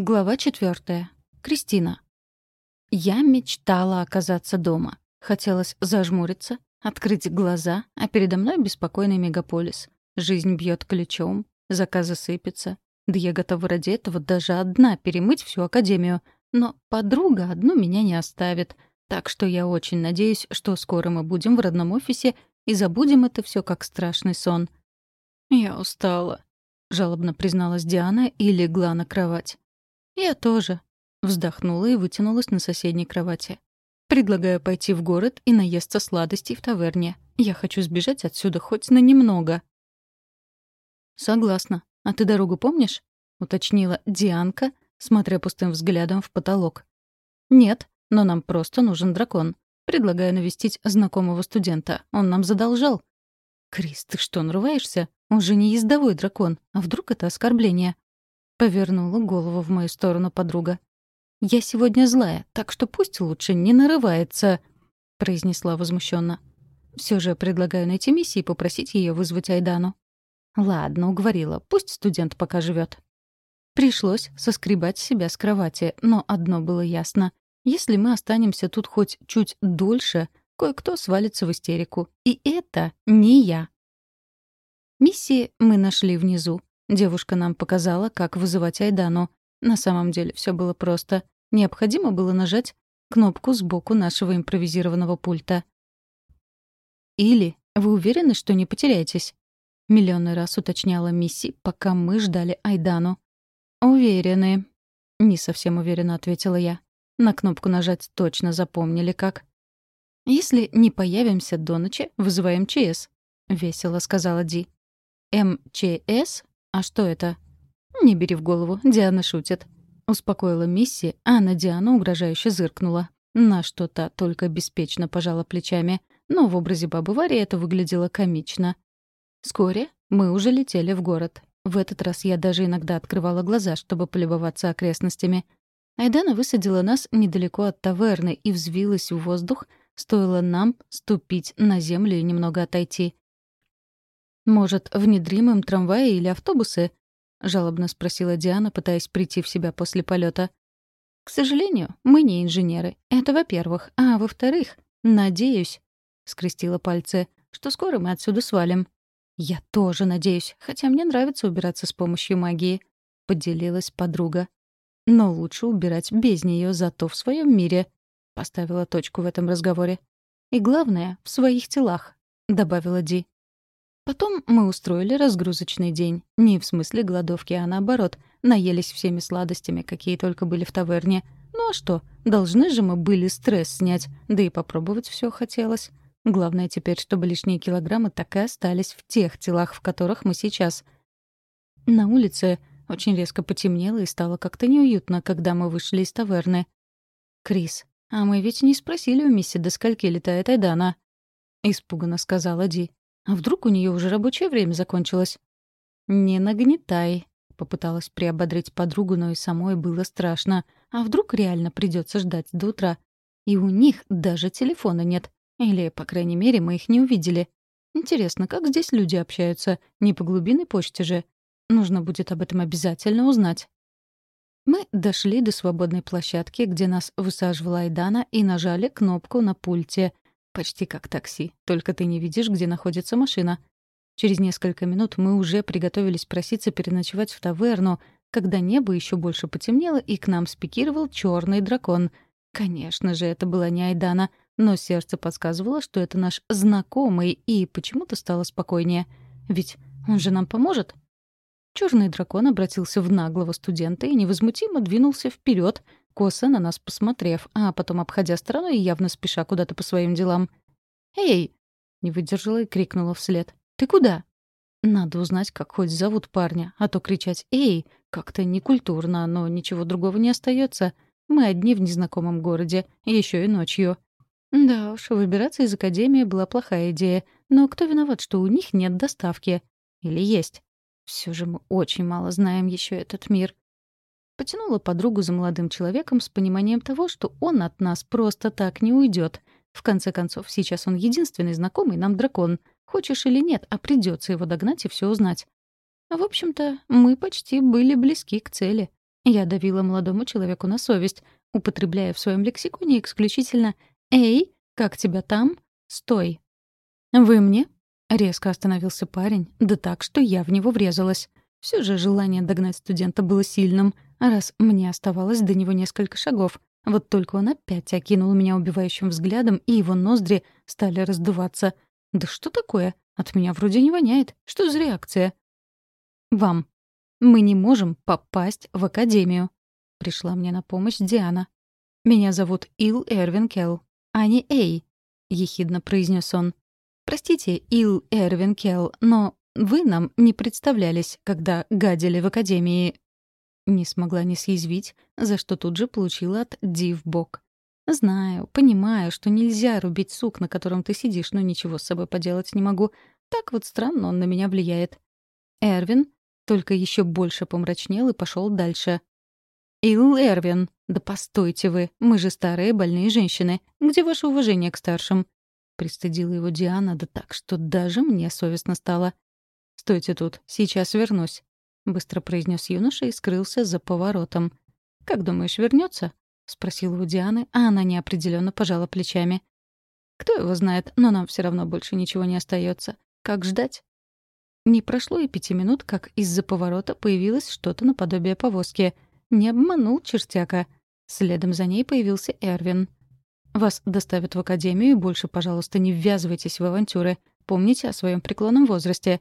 Глава четвертая. Кристина. Я мечтала оказаться дома. Хотелось зажмуриться, открыть глаза, а передо мной беспокойный мегаполис. Жизнь бьет ключом, заказы сыпятся. Да я готова ради этого даже одна перемыть всю академию. Но подруга одну меня не оставит. Так что я очень надеюсь, что скоро мы будем в родном офисе и забудем это все как страшный сон. «Я устала», — жалобно призналась Диана и легла на кровать. «Я тоже», — вздохнула и вытянулась на соседней кровати. «Предлагаю пойти в город и наесться сладостей в таверне. Я хочу сбежать отсюда хоть на немного». «Согласна. А ты дорогу помнишь?» — уточнила Дианка, смотря пустым взглядом в потолок. «Нет, но нам просто нужен дракон. Предлагаю навестить знакомого студента. Он нам задолжал». «Крис, ты что, нарываешься? Он же не ездовой дракон. А вдруг это оскорбление?» Повернула голову в мою сторону подруга. «Я сегодня злая, так что пусть лучше не нарывается», — произнесла возмущенно. Все же предлагаю найти миссии и попросить ее вызвать Айдану. Ладно, уговорила. Пусть студент пока живет. Пришлось соскребать себя с кровати, но одно было ясно. Если мы останемся тут хоть чуть дольше, кое-кто свалится в истерику. И это не я. Миссии мы нашли внизу. Девушка нам показала, как вызывать Айдану. На самом деле все было просто. Необходимо было нажать кнопку сбоку нашего импровизированного пульта. «Или вы уверены, что не потеряетесь?» Миллионный раз уточняла Мисси, пока мы ждали Айдану. «Уверены». Не совсем уверенно ответила я. На кнопку нажать точно запомнили как. «Если не появимся до ночи, вызываем ЧС», — весело сказала Ди. «МЧС «А что это?» «Не бери в голову, Диана шутит», — успокоила Мисси, а на Диану угрожающе зыркнула. На что-то только беспечно пожала плечами, но в образе бабы Вари это выглядело комично. Вскоре мы уже летели в город. В этот раз я даже иногда открывала глаза, чтобы полюбоваться окрестностями. Айдана высадила нас недалеко от таверны и взвилась в воздух, стоило нам ступить на землю и немного отойти. «Может, внедрим им трамваи или автобусы?» — жалобно спросила Диана, пытаясь прийти в себя после полета. «К сожалению, мы не инженеры. Это во-первых. А во-вторых, надеюсь», — скрестила пальцы, — «что скоро мы отсюда свалим». «Я тоже надеюсь, хотя мне нравится убираться с помощью магии», — поделилась подруга. «Но лучше убирать без нее, зато в своем мире», — поставила точку в этом разговоре. «И главное, в своих телах», — добавила Ди. Потом мы устроили разгрузочный день. Не в смысле голодовки, а наоборот. Наелись всеми сладостями, какие только были в таверне. Ну а что, должны же мы были стресс снять, да и попробовать все хотелось. Главное теперь, чтобы лишние килограммы так и остались в тех телах, в которых мы сейчас. На улице очень резко потемнело и стало как-то неуютно, когда мы вышли из таверны. «Крис, а мы ведь не спросили у мисси, до скольки летает Айдана?» — испуганно сказала Ди. А вдруг у нее уже рабочее время закончилось? «Не нагнетай», — попыталась приободрить подругу, но и самой было страшно. А вдруг реально придется ждать до утра? И у них даже телефона нет. Или, по крайней мере, мы их не увидели. Интересно, как здесь люди общаются? Не по глубинной почте же. Нужно будет об этом обязательно узнать. Мы дошли до свободной площадки, где нас высаживала Айдана, и нажали кнопку на пульте — Почти как такси, только ты не видишь, где находится машина. Через несколько минут мы уже приготовились проситься переночевать в таверну, когда небо еще больше потемнело, и к нам спикировал черный дракон. Конечно же, это была не Айдана, но сердце подсказывало, что это наш знакомый, и почему-то стало спокойнее. Ведь он же нам поможет. Черный дракон обратился в наглого студента и невозмутимо двинулся вперед, косо на нас посмотрев, а потом обходя стороной и явно спеша куда-то по своим делам. «Эй!» — не выдержала и крикнула вслед. «Ты куда?» Надо узнать, как хоть зовут парня, а то кричать «Эй!» как-то некультурно, но ничего другого не остается. Мы одни в незнакомом городе, еще и ночью. Да уж, выбираться из академии была плохая идея, но кто виноват, что у них нет доставки? Или есть? Все же мы очень мало знаем еще этот мир. Потянула подругу за молодым человеком с пониманием того, что он от нас просто так не уйдет. В конце концов, сейчас он единственный знакомый нам дракон. Хочешь или нет, а придется его догнать и все узнать. В общем-то, мы почти были близки к цели. Я давила молодому человеку на совесть, употребляя в своем лексиконе исключительно «Эй, как тебя там? Стой!» «Вы мне?» — резко остановился парень, да так, что я в него врезалась. Все же желание догнать студента было сильным, раз мне оставалось до него несколько шагов. Вот только он опять окинул меня убивающим взглядом, и его ноздри стали раздуваться. «Да что такое? От меня вроде не воняет. Что за реакция?» «Вам. Мы не можем попасть в академию», — пришла мне на помощь Диана. «Меня зовут Ил Эрвин Келл, а не Эй», — ехидно произнес он. «Простите, Ил Эрвин Келл, но вы нам не представлялись, когда гадили в академии». Не смогла не съязвить, за что тут же получила от Ди в бок. «Знаю, понимаю, что нельзя рубить сук, на котором ты сидишь, но ничего с собой поделать не могу. Так вот странно он на меня влияет». Эрвин только еще больше помрачнел и пошел дальше. «Ил Эрвин, да постойте вы, мы же старые больные женщины. Где ваше уважение к старшим?» Пристыдила его Диана, да так, что даже мне совестно стало. «Стойте тут, сейчас вернусь», — быстро произнес юноша и скрылся за поворотом. «Как думаешь, вернется? спросила у Дианы, а она неопределенно пожала плечами. «Кто его знает, но нам все равно больше ничего не остается. Как ждать?» Не прошло и пяти минут, как из-за поворота появилось что-то наподобие повозки. Не обманул чертяка. Следом за ней появился Эрвин. «Вас доставят в академию, и больше, пожалуйста, не ввязывайтесь в авантюры. Помните о своем преклонном возрасте».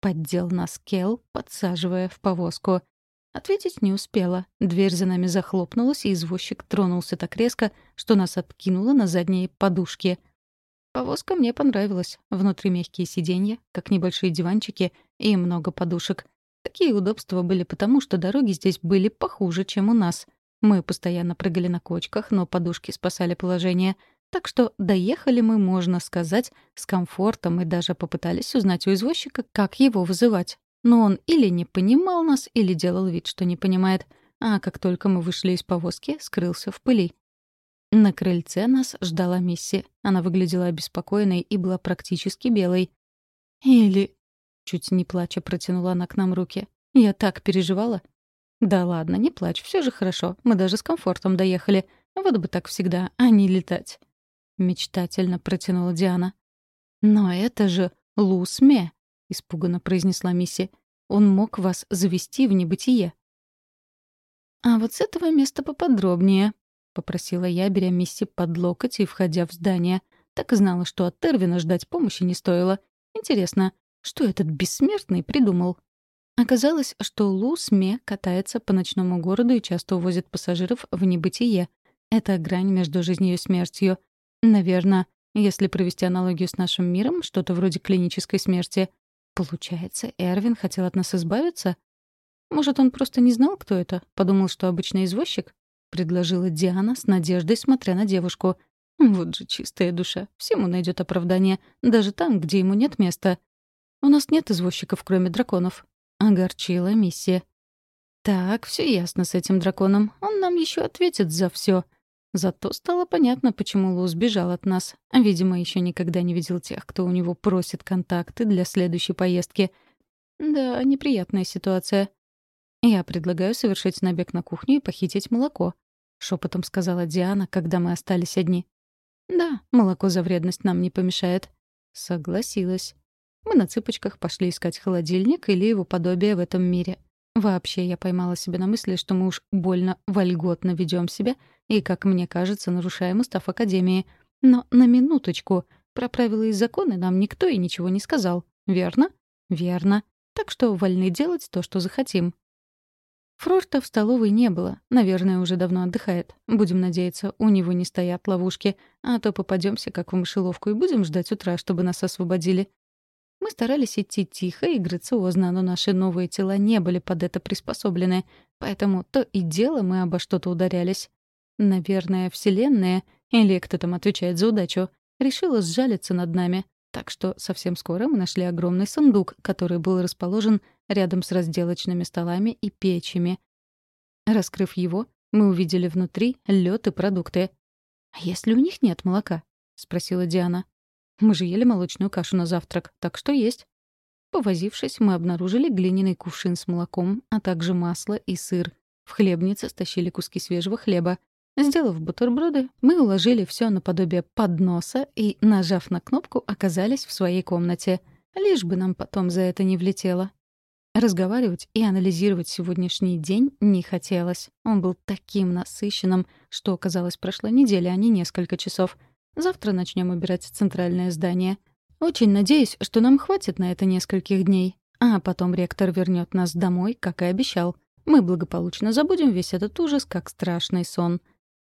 Поддел нас Кел, подсаживая в повозку. Ответить не успела. Дверь за нами захлопнулась, и извозчик тронулся так резко, что нас откинуло на задние подушки. Повозка мне понравилась. Внутри мягкие сиденья, как небольшие диванчики и много подушек. Такие удобства были потому, что дороги здесь были похуже, чем у нас. Мы постоянно прыгали на кочках, но подушки спасали положение. Так что доехали мы, можно сказать, с комфортом и даже попытались узнать у извозчика, как его вызывать. Но он или не понимал нас, или делал вид, что не понимает. А как только мы вышли из повозки, скрылся в пыли. На крыльце нас ждала Мисси. Она выглядела обеспокоенной и была практически белой. «Или...» — чуть не плача протянула она к нам руки. «Я так переживала». «Да ладно, не плачь, все же хорошо. Мы даже с комфортом доехали. Вот бы так всегда, а не летать». Мечтательно протянула Диана. «Но это же Лусме!» — испуганно произнесла Мисси. «Он мог вас завести в небытие». «А вот с этого места поподробнее», попросила я, беря Мисси под локоть и входя в здание. Так и знала, что от Тервина ждать помощи не стоило. Интересно, что этот бессмертный придумал? Оказалось, что Лу Сме катается по ночному городу и часто увозит пассажиров в небытие. Это грань между жизнью и смертью. Наверное, если провести аналогию с нашим миром, что-то вроде клинической смерти. Получается, Эрвин хотел от нас избавиться? Может, он просто не знал, кто это? Подумал, что обычный извозчик? — предложила Диана с надеждой, смотря на девушку. «Вот же чистая душа. Всему найдет оправдание. Даже там, где ему нет места. У нас нет извозчиков, кроме драконов». Огорчила миссия. «Так, все ясно с этим драконом. Он нам еще ответит за все. Зато стало понятно, почему Лу сбежал от нас. Видимо, еще никогда не видел тех, кто у него просит контакты для следующей поездки. Да, неприятная ситуация. «Я предлагаю совершить набег на кухню и похитить молоко», — шепотом сказала Диана, когда мы остались одни. «Да, молоко за вредность нам не помешает». Согласилась. Мы на цыпочках пошли искать холодильник или его подобие в этом мире. Вообще, я поймала себя на мысли, что мы уж больно вольготно ведем себя и, как мне кажется, нарушаем устав Академии. Но на минуточку, про правила и законы нам никто и ничего не сказал. Верно? Верно. Так что вольны делать то, что захотим. Фрорта в столовой не было. Наверное, уже давно отдыхает. Будем надеяться, у него не стоят ловушки. А то попадемся как в мышеловку и будем ждать утра, чтобы нас освободили. Мы старались идти тихо и грациозно, но наши новые тела не были под это приспособлены. Поэтому то и дело мы обо что-то ударялись. Наверное, Вселенная, или кто там отвечает за удачу, решила сжалиться над нами. Так что совсем скоро мы нашли огромный сундук, который был расположен рядом с разделочными столами и печами. Раскрыв его, мы увидели внутри лед и продукты. «А если у них нет молока?» — спросила Диана. «Мы же ели молочную кашу на завтрак, так что есть». Повозившись, мы обнаружили глиняный кувшин с молоком, а также масло и сыр. В хлебнице стащили куски свежего хлеба. Сделав бутерброды, мы уложили все наподобие подноса и, нажав на кнопку, оказались в своей комнате. Лишь бы нам потом за это не влетело. Разговаривать и анализировать сегодняшний день не хотелось. Он был таким насыщенным, что, казалось, прошла неделя, а не несколько часов. Завтра начнем убирать центральное здание. Очень надеюсь, что нам хватит на это нескольких дней. А потом ректор вернет нас домой, как и обещал. Мы благополучно забудем весь этот ужас, как страшный сон.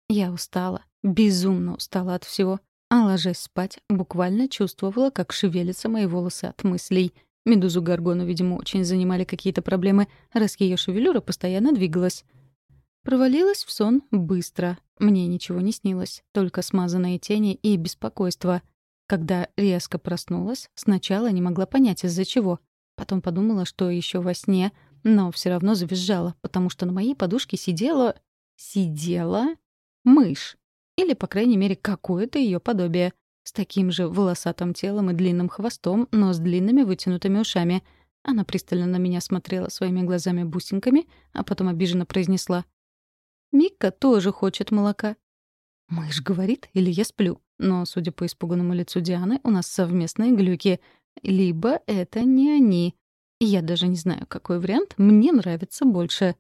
Я устала, безумно устала от всего. А ложась спать, буквально чувствовала, как шевелятся мои волосы от мыслей — Медузу Гаргону, видимо, очень занимали какие-то проблемы, раз ее шевелюра постоянно двигалась. Провалилась в сон быстро. Мне ничего не снилось, только смазанные тени и беспокойство. Когда резко проснулась, сначала не могла понять, из-за чего. Потом подумала, что еще во сне, но все равно завизжала, потому что на моей подушке сидела... Сидела... мышь. Или, по крайней мере, какое-то ее подобие — с таким же волосатым телом и длинным хвостом, но с длинными вытянутыми ушами. Она пристально на меня смотрела своими глазами-бусинками, а потом обиженно произнесла. «Микка тоже хочет молока». «Мышь говорит, или я сплю?» Но, судя по испуганному лицу Дианы, у нас совместные глюки. Либо это не они. Я даже не знаю, какой вариант мне нравится больше.